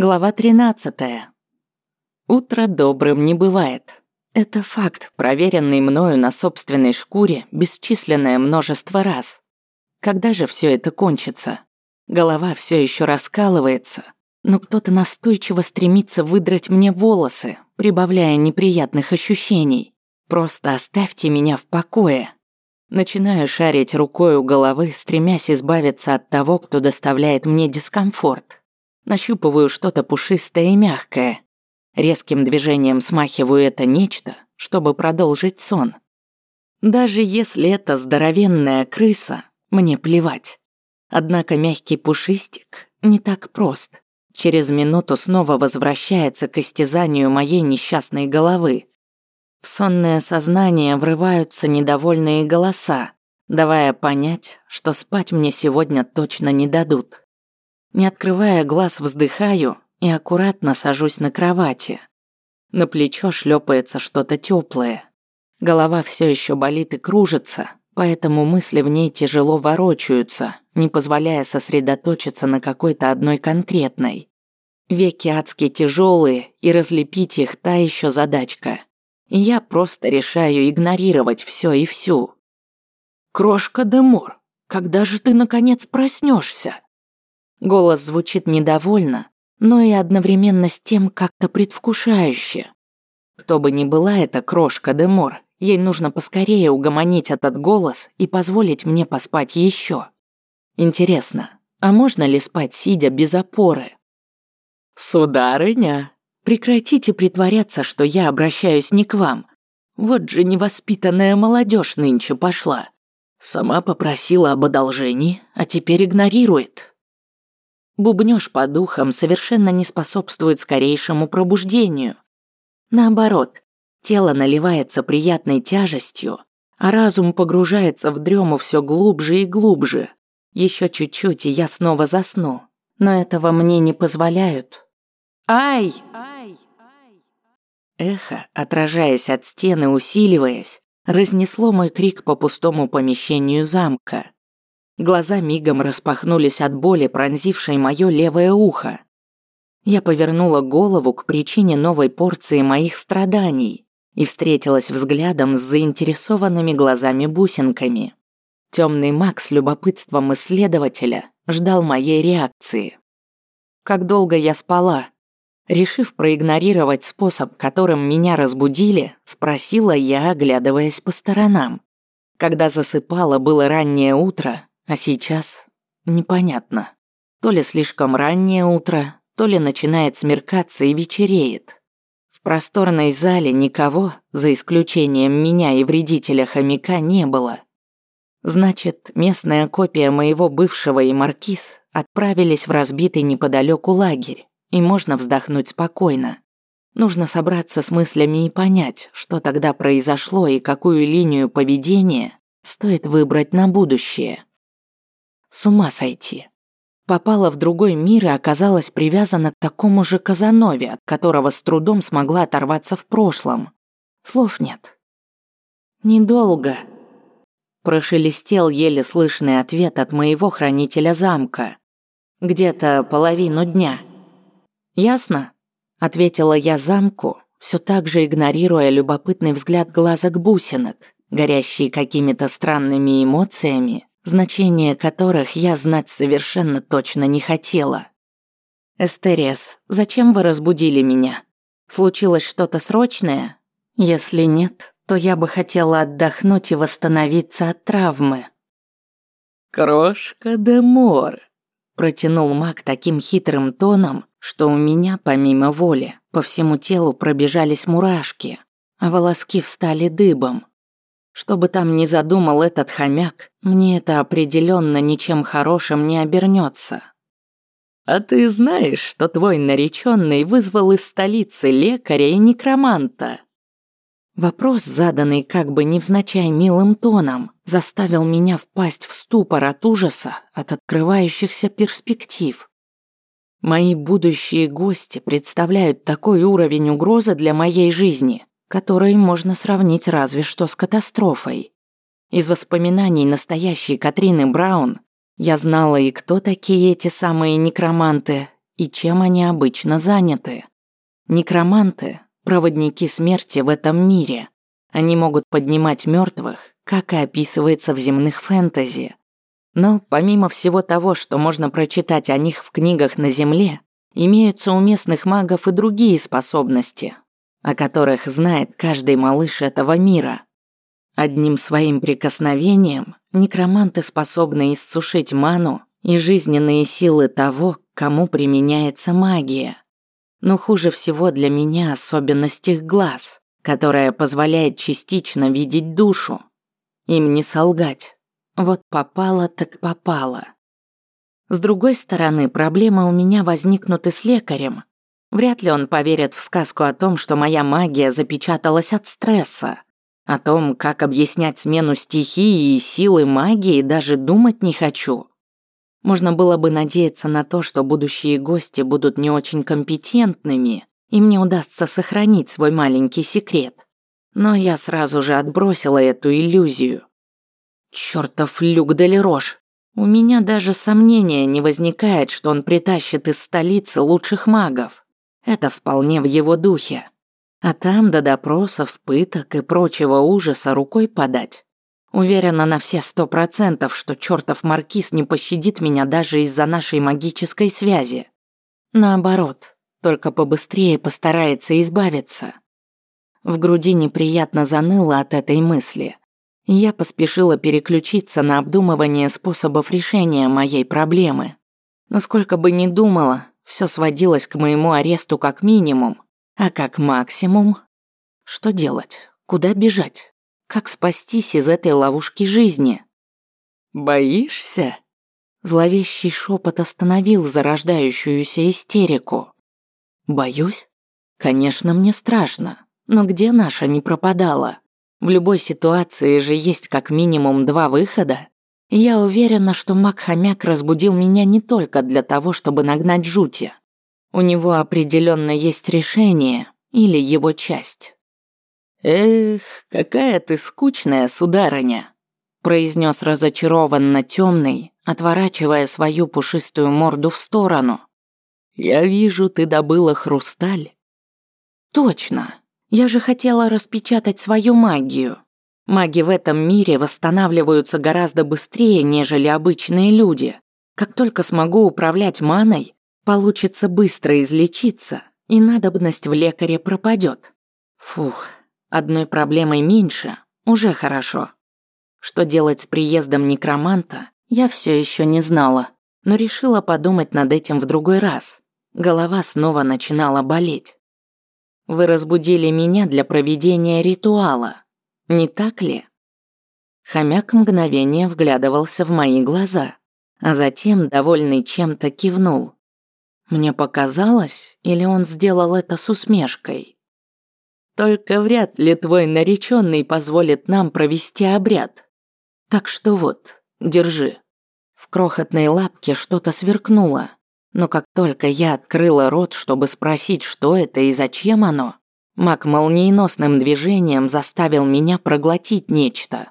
Глава 13. Утро добрым не бывает. Это факт, проверенный мною на собственной шкуре бесчисленное множество раз. Когда же все это кончится? Голова все еще раскалывается, но кто-то настойчиво стремится выдрать мне волосы, прибавляя неприятных ощущений. Просто оставьте меня в покое. Начинаю шарить рукой у головы, стремясь избавиться от того, кто доставляет мне дискомфорт. Нащупываю что-то пушистое и мягкое. Резким движением смахиваю это нечто, чтобы продолжить сон. Даже если это здоровенная крыса, мне плевать. Однако мягкий пушистик не так прост. Через минуту снова возвращается к истязанию моей несчастной головы. В сонное сознание врываются недовольные голоса, давая понять, что спать мне сегодня точно не дадут. Не открывая глаз, вздыхаю и аккуратно сажусь на кровати. На плечо шлепается что-то теплое. Голова все еще болит и кружится, поэтому мысли в ней тяжело ворочаются, не позволяя сосредоточиться на какой-то одной конкретной. Веки адски тяжелые, и разлепить их та еще задачка. Я просто решаю игнорировать все и всю. «Крошка Демор, когда же ты наконец проснешься? Голос звучит недовольно, но и одновременно с тем как-то предвкушающе. Кто бы ни была эта крошка Демор, ей нужно поскорее угомонить этот голос и позволить мне поспать еще. Интересно, а можно ли спать сидя без опоры? Сударыня, прекратите притворяться, что я обращаюсь не к вам. Вот же невоспитанная молодежь нынче пошла. Сама попросила об одолжении, а теперь игнорирует. Бубнёж по духам совершенно не способствует скорейшему пробуждению. Наоборот, тело наливается приятной тяжестью, а разум погружается в дрему все глубже и глубже. Еще чуть-чуть, и я снова засну. Но этого мне не позволяют. Ай! Эхо, отражаясь от стены, усиливаясь, разнесло мой крик по пустому помещению замка. Глаза мигом распахнулись от боли, пронзившей мое левое ухо. Я повернула голову к причине новой порции моих страданий и встретилась взглядом с заинтересованными глазами-бусинками. Темный маг с любопытством исследователя ждал моей реакции. Как долго я спала? Решив проигнорировать способ, которым меня разбудили, спросила я, оглядываясь по сторонам. Когда засыпала, было раннее утро, а сейчас непонятно. То ли слишком раннее утро, то ли начинает смеркаться и вечереет. В просторной зале никого, за исключением меня и вредителя-хомяка, не было. Значит, местная копия моего бывшего и маркиз отправились в разбитый неподалеку лагерь, и можно вздохнуть спокойно. Нужно собраться с мыслями и понять, что тогда произошло и какую линию поведения стоит выбрать на будущее. С ума сойти. Попала в другой мир и оказалась привязана к такому же Казанове, от которого с трудом смогла оторваться в прошлом. Слов нет. «Недолго», – прошелестел еле слышный ответ от моего хранителя замка. «Где-то половину дня». «Ясно?» – ответила я замку, все так же игнорируя любопытный взгляд глазок бусинок, горящие какими-то странными эмоциями значение которых я знать совершенно точно не хотела. «Эстерес, зачем вы разбудили меня? Случилось что-то срочное? Если нет, то я бы хотела отдохнуть и восстановиться от травмы». «Крошка де мор», – протянул маг таким хитрым тоном, что у меня, помимо воли, по всему телу пробежались мурашки, а волоски встали дыбом. Что бы там ни задумал этот хомяк, мне это определенно ничем хорошим не обернется. А ты знаешь, что твой нареченный вызвал из столицы лекаря и некроманта? Вопрос, заданный как бы невзначай милым тоном, заставил меня впасть в ступор от ужаса от открывающихся перспектив. Мои будущие гости представляют такой уровень угрозы для моей жизни, который можно сравнить разве что с катастрофой. Из воспоминаний настоящей Катрины Браун я знала и кто такие эти самые некроманты, и чем они обычно заняты. Некроманты – проводники смерти в этом мире. Они могут поднимать мертвых, как и описывается в земных фэнтези. Но помимо всего того, что можно прочитать о них в книгах на Земле, имеются у местных магов и другие способности, о которых знает каждый малыш этого мира. Одним своим прикосновением некроманты способны иссушить ману и жизненные силы того, кому применяется магия. Но хуже всего для меня особенность их глаз, которая позволяет частично видеть душу. Им не солгать. Вот попало так попало. С другой стороны, проблемы у меня возникнут и с лекарем. Вряд ли он поверит в сказку о том, что моя магия запечаталась от стресса. О том, как объяснять смену стихии и силы магии, даже думать не хочу. Можно было бы надеяться на то, что будущие гости будут не очень компетентными, и мне удастся сохранить свой маленький секрет. Но я сразу же отбросила эту иллюзию. Чёртов Люк Делерош. У меня даже сомнения не возникает, что он притащит из столицы лучших магов. Это вполне в его духе. А там до допросов, пыток и прочего ужаса рукой подать. Уверена на все сто процентов, что чёртов маркиз не пощадит меня даже из-за нашей магической связи. Наоборот, только побыстрее постарается избавиться. В груди неприятно заныло от этой мысли. Я поспешила переключиться на обдумывание способов решения моей проблемы. Но сколько бы ни думала, все сводилось к моему аресту как минимум, а как максимум... Что делать? Куда бежать? Как спастись из этой ловушки жизни? «Боишься?» Зловещий шепот остановил зарождающуюся истерику. «Боюсь? Конечно, мне страшно. Но где наша не пропадала? В любой ситуации же есть как минимум два выхода. Я уверена, что маг-хомяк разбудил меня не только для того, чтобы нагнать жути. У него определенно есть решение или его часть. «Эх, какая ты скучная, сударыня!» произнес разочарованно темный, отворачивая свою пушистую морду в сторону. «Я вижу, ты добыла хрусталь». «Точно. Я же хотела распечатать свою магию. Маги в этом мире восстанавливаются гораздо быстрее, нежели обычные люди. Как только смогу управлять маной, получится быстро излечиться, и надобность в лекаре пропадет. Фух, одной проблемой меньше, уже хорошо. Что делать с приездом некроманта, я все еще не знала, но решила подумать над этим в другой раз. Голова снова начинала болеть. Вы разбудили меня для проведения ритуала, не так ли? Хомяк мгновение вглядывался в мои глаза, а затем, довольный чем-то, кивнул. Мне показалось, или он сделал это с усмешкой? Только вряд ли твой нареченный позволит нам провести обряд. Так что вот, держи. В крохотной лапке что-то сверкнуло, но как только я открыла рот, чтобы спросить, что это и зачем оно, маг молниеносным движением заставил меня проглотить нечто.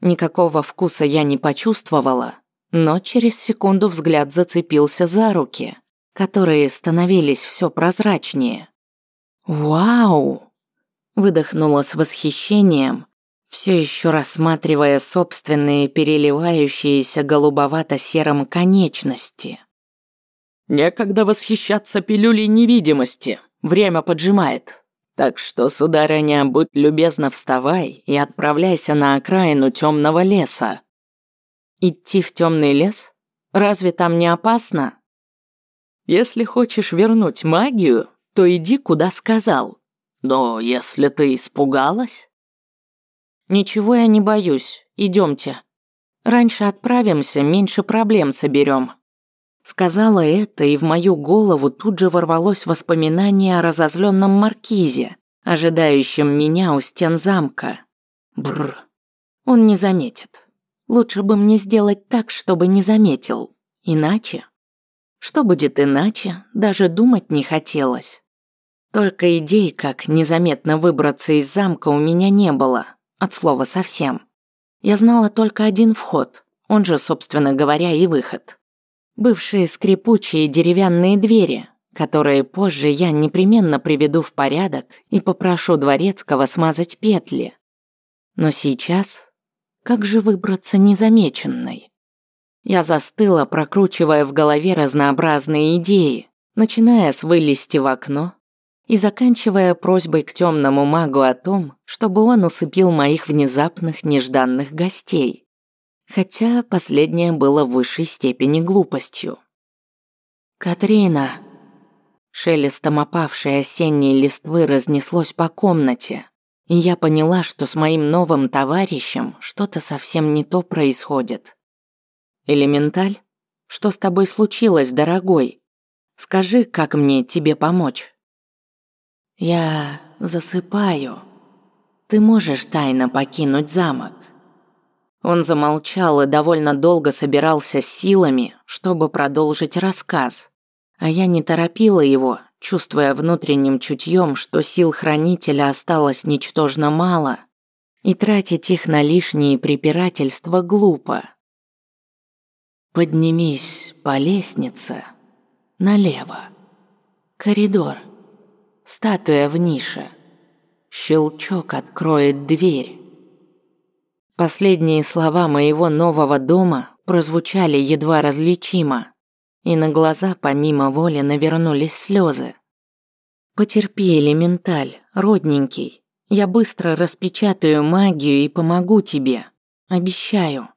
Никакого вкуса я не почувствовала, но через секунду взгляд зацепился за руки, которые становились все прозрачнее. «Вау!» – выдохнула с восхищением, все еще рассматривая собственные переливающиеся голубовато-серым конечности. Некогда восхищаться пилюлей невидимости. Время поджимает. Так что, сударыня, будь любезна, вставай и отправляйся на окраину темного леса. Идти в темный лес? Разве там не опасно? Если хочешь вернуть магию, то иди куда сказал. Но если ты испугалась... Ничего я не боюсь, идемте. Раньше отправимся, меньше проблем соберем. Сказала это, и в мою голову тут же ворвалось воспоминание о разозленном маркизе, ожидающем меня у стен замка. Бррр. Он не заметит. Лучше бы мне сделать так, чтобы не заметил. Иначе? Что будет иначе, даже думать не хотелось. Только идей, как незаметно выбраться из замка, у меня не было. От слова совсем. Я знала только один вход, он же, собственно говоря, и выход. Бывшие скрипучие деревянные двери, которые позже я непременно приведу в порядок и попрошу дворецкого смазать петли. Но сейчас как же выбраться незамеченной? Я застыла, прокручивая в голове разнообразные идеи, начиная с вылезти в окно и заканчивая просьбой к темному магу о том, чтобы он усыпил моих внезапных нежданных гостей. Хотя последнее было в высшей степени глупостью. «Катрина!» Шелестом опавшей осенней листвы разнеслось по комнате, и я поняла, что с моим новым товарищем что-то совсем не то происходит. «Элементаль, что с тобой случилось, дорогой? Скажи, как мне тебе помочь?» «Я засыпаю. Ты можешь тайно покинуть замок?» Он замолчал и довольно долго собирался силами, чтобы продолжить рассказ. А я не торопила его, чувствуя внутренним чутьем, что сил хранителя осталось ничтожно мало, и тратить их на лишние препирательства глупо. Поднимись по лестнице налево. Коридор. Статуя в нише. Щелчок откроет дверь. Последние слова моего нового дома прозвучали едва различимо, и на глаза помимо воли навернулись слезы. «Потерпи, элементаль, родненький. Я быстро распечатаю магию и помогу тебе. Обещаю».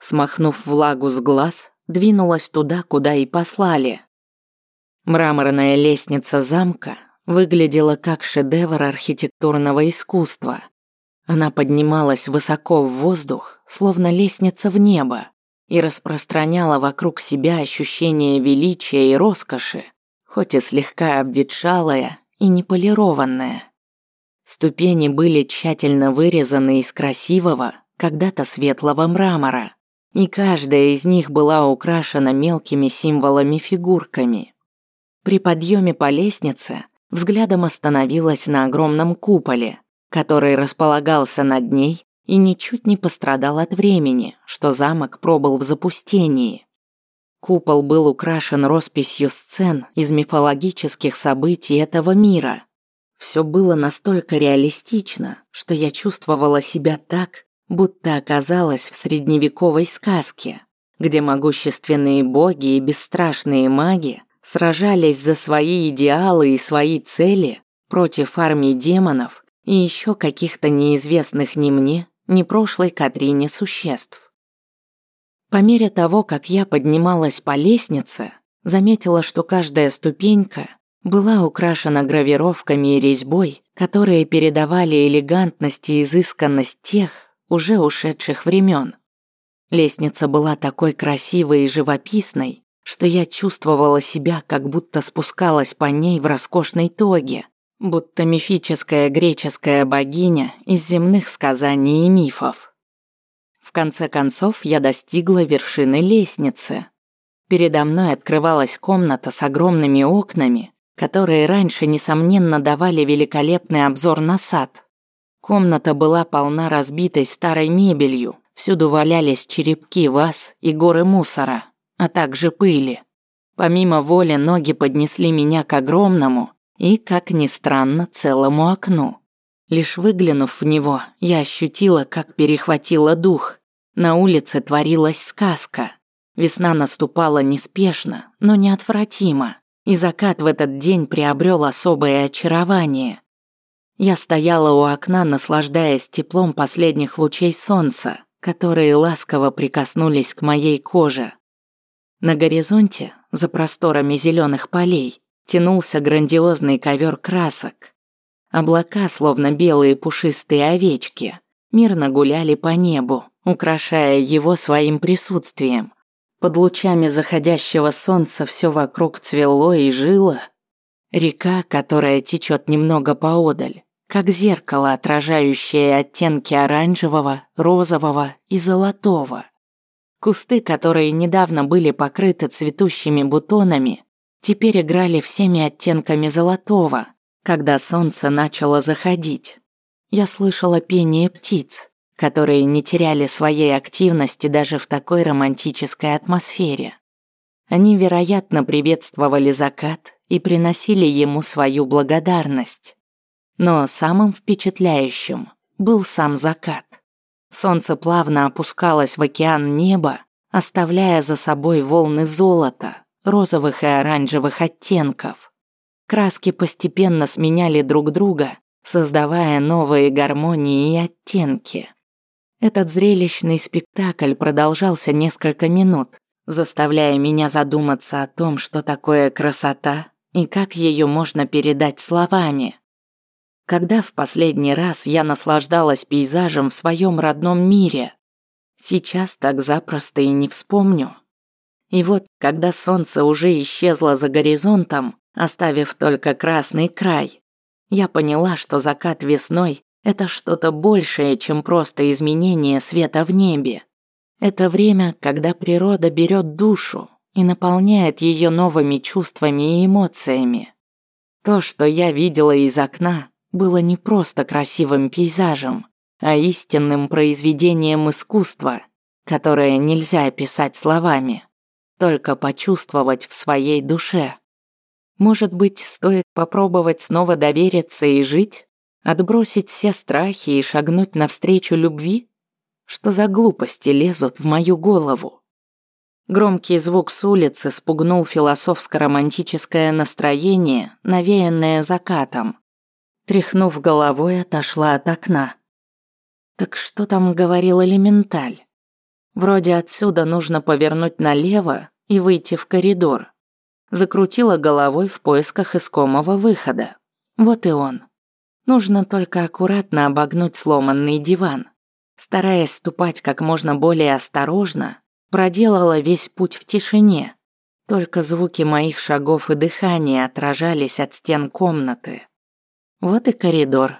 Смахнув влагу с глаз, двинулась туда, куда и послали. Мраморная лестница замка выглядела как шедевр архитектурного искусства – она поднималась высоко в воздух, словно лестница в небо, и распространяла вокруг себя ощущение величия и роскоши, хоть и слегка обветшалая и неполированная. Ступени были тщательно вырезаны из красивого, когда-то светлого мрамора, и каждая из них была украшена мелкими символами-фигурками. При подъеме по лестнице взглядом остановилась на огромном куполе – который располагался над ней и ничуть не пострадал от времени, что замок пробыл в запустении. Купол был украшен росписью сцен из мифологических событий этого мира. Все было настолько реалистично, что я чувствовала себя так, будто оказалась в средневековой сказке, где могущественные боги и бесстрашные маги сражались за свои идеалы и свои цели против армии демонов и еще каких-то неизвестных ни мне, ни прошлой Катрине существ. По мере того, как я поднималась по лестнице, заметила, что каждая ступенька была украшена гравировками и резьбой, которые передавали элегантность и изысканность тех, уже ушедших времен. Лестница была такой красивой и живописной, что я чувствовала себя, как будто спускалась по ней в роскошной тоге, будто мифическая греческая богиня из земных сказаний и мифов. В конце концов я достигла вершины лестницы. Передо мной открывалась комната с огромными окнами, которые раньше, несомненно, давали великолепный обзор на сад. Комната была полна разбитой старой мебелью, всюду валялись черепки ваз и горы мусора, а также пыли. Помимо воли ноги поднесли меня к огромному, и, как ни странно, целому окну. Лишь выглянув в него, я ощутила, как перехватило дух. На улице творилась сказка. Весна наступала неспешно, но неотвратимо, и закат в этот день приобрел особое очарование. Я стояла у окна, наслаждаясь теплом последних лучей солнца, которые ласково прикоснулись к моей коже. На горизонте, за просторами зеленых полей, тянулся грандиозный ковер красок. Облака, словно белые пушистые овечки, мирно гуляли по небу, украшая его своим присутствием. Под лучами заходящего солнца все вокруг цвело и жило. Река, которая течет немного поодаль, как зеркало, отражающее оттенки оранжевого, розового и золотого. Кусты, которые недавно были покрыты цветущими бутонами, теперь играли всеми оттенками золотого, когда солнце начало заходить. Я слышала пение птиц, которые не теряли своей активности даже в такой романтической атмосфере. Они, вероятно, приветствовали закат и приносили ему свою благодарность. Но самым впечатляющим был сам закат. Солнце плавно опускалось в океан неба, оставляя за собой волны золота, розовых и оранжевых оттенков. Краски постепенно сменяли друг друга, создавая новые гармонии и оттенки. Этот зрелищный спектакль продолжался несколько минут, заставляя меня задуматься о том, что такое красота и как ее можно передать словами. Когда в последний раз я наслаждалась пейзажем в своем родном мире? Сейчас так запросто и не вспомню. И вот, когда солнце уже исчезло за горизонтом, оставив только красный край, я поняла, что закат весной – это что-то большее, чем просто изменение света в небе. Это время, когда природа берет душу и наполняет ее новыми чувствами и эмоциями. То, что я видела из окна, было не просто красивым пейзажем, а истинным произведением искусства, которое нельзя описать словами, только почувствовать в своей душе. Может быть, стоит попробовать снова довериться и жить, отбросить все страхи и шагнуть навстречу любви? Что за глупости лезут в мою голову? Громкий звук с улицы спугнул философско-романтическое настроение, навеянное закатом. Тряхнув головой, отошла от окна. Так что там говорил элементаль? Вроде отсюда нужно повернуть налево и выйти в коридор. Закрутила головой в поисках искомого выхода. Вот и он. Нужно только аккуратно обогнуть сломанный диван. Стараясь ступать как можно более осторожно, проделала весь путь в тишине. Только звуки моих шагов и дыхания отражались от стен комнаты. Вот и коридор.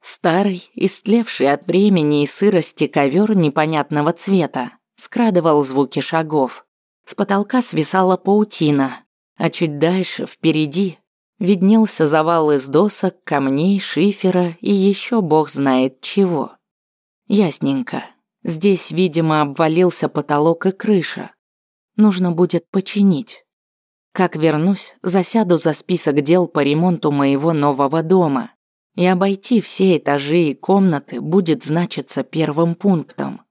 Старый, истлевший от времени и сырости ковер непонятного цвета скрадывал звуки шагов. С потолка свисала паутина, а чуть дальше, впереди, виднелся завал из досок, камней, шифера и еще бог знает чего. Ясненько. Здесь, видимо, обвалился потолок и крыша. Нужно будет починить. Как вернусь, засяду за список дел по ремонту моего нового дома. И обойти все этажи и комнаты будет значиться первым пунктом.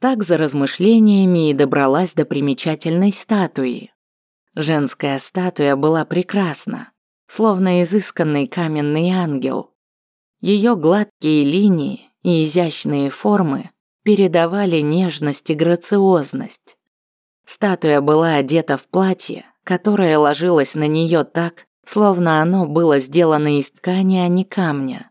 Так за размышлениями и добралась до примечательной статуи. Женская статуя была прекрасна, словно изысканный каменный ангел. Ее гладкие линии и изящные формы передавали нежность и грациозность. Статуя была одета в платье, которое ложилось на нее так, словно оно было сделано из ткани, а не камня.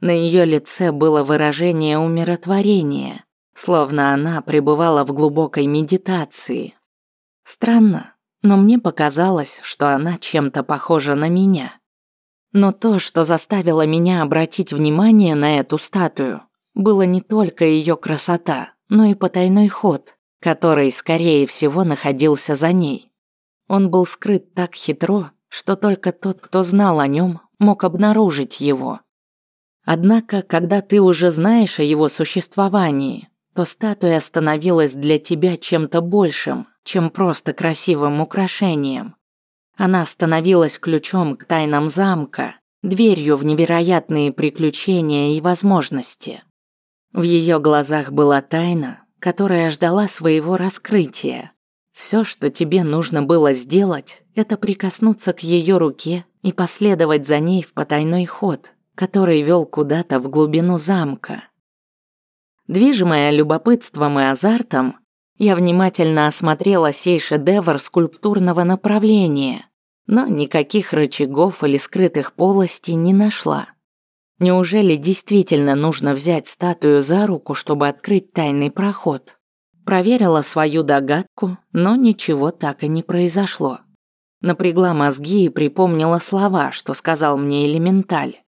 На ее лице было выражение умиротворения, словно она пребывала в глубокой медитации. Странно, но мне показалось, что она чем-то похожа на меня. Но то, что заставило меня обратить внимание на эту статую, было не только ее красота, но и потайной ход, который, скорее всего, находился за ней. Он был скрыт так хитро, что только тот, кто знал о нем, мог обнаружить его. Однако, когда ты уже знаешь о его существовании, то статуя становилась для тебя чем-то большим, чем просто красивым украшением. Она становилась ключом к тайнам замка, дверью в невероятные приключения и возможности. В ее глазах была тайна, которая ждала своего раскрытия. Все, что тебе нужно было сделать, это прикоснуться к ее руке и последовать за ней в потайной ход, который вел куда-то в глубину замка. Движимая любопытством и азартом, я внимательно осмотрела сей шедевр скульптурного направления, но никаких рычагов или скрытых полостей не нашла. Неужели действительно нужно взять статую за руку, чтобы открыть тайный проход? Проверила свою догадку, но ничего так и не произошло. Напрягла мозги и припомнила слова, что сказал мне элементаль.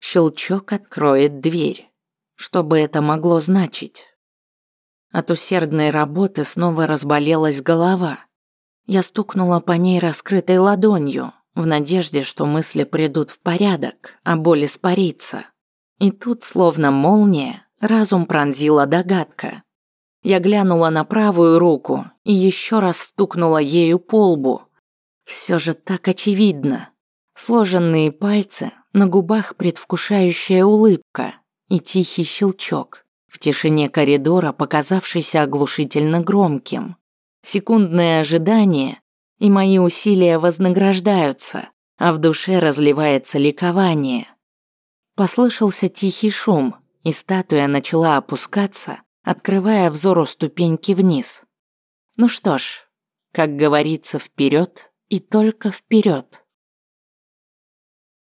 Щелчок откроет дверь. Что бы это могло значить? От усердной работы снова разболелась голова. Я стукнула по ней раскрытой ладонью, в надежде, что мысли придут в порядок, а боль испарится. И тут, словно молния, разум пронзила догадка. Я глянула на правую руку и еще раз стукнула ею по лбу. Все же так очевидно. Сложенные пальцы, на губах предвкушающая улыбка и тихий щелчок, в тишине коридора показавшийся оглушительно громким. Секундное ожидание, и мои усилия вознаграждаются, а в душе разливается ликование. Послышался тихий шум, и статуя начала опускаться, открывая взору ступеньки вниз. Ну что ж, как говорится, вперед и только вперед.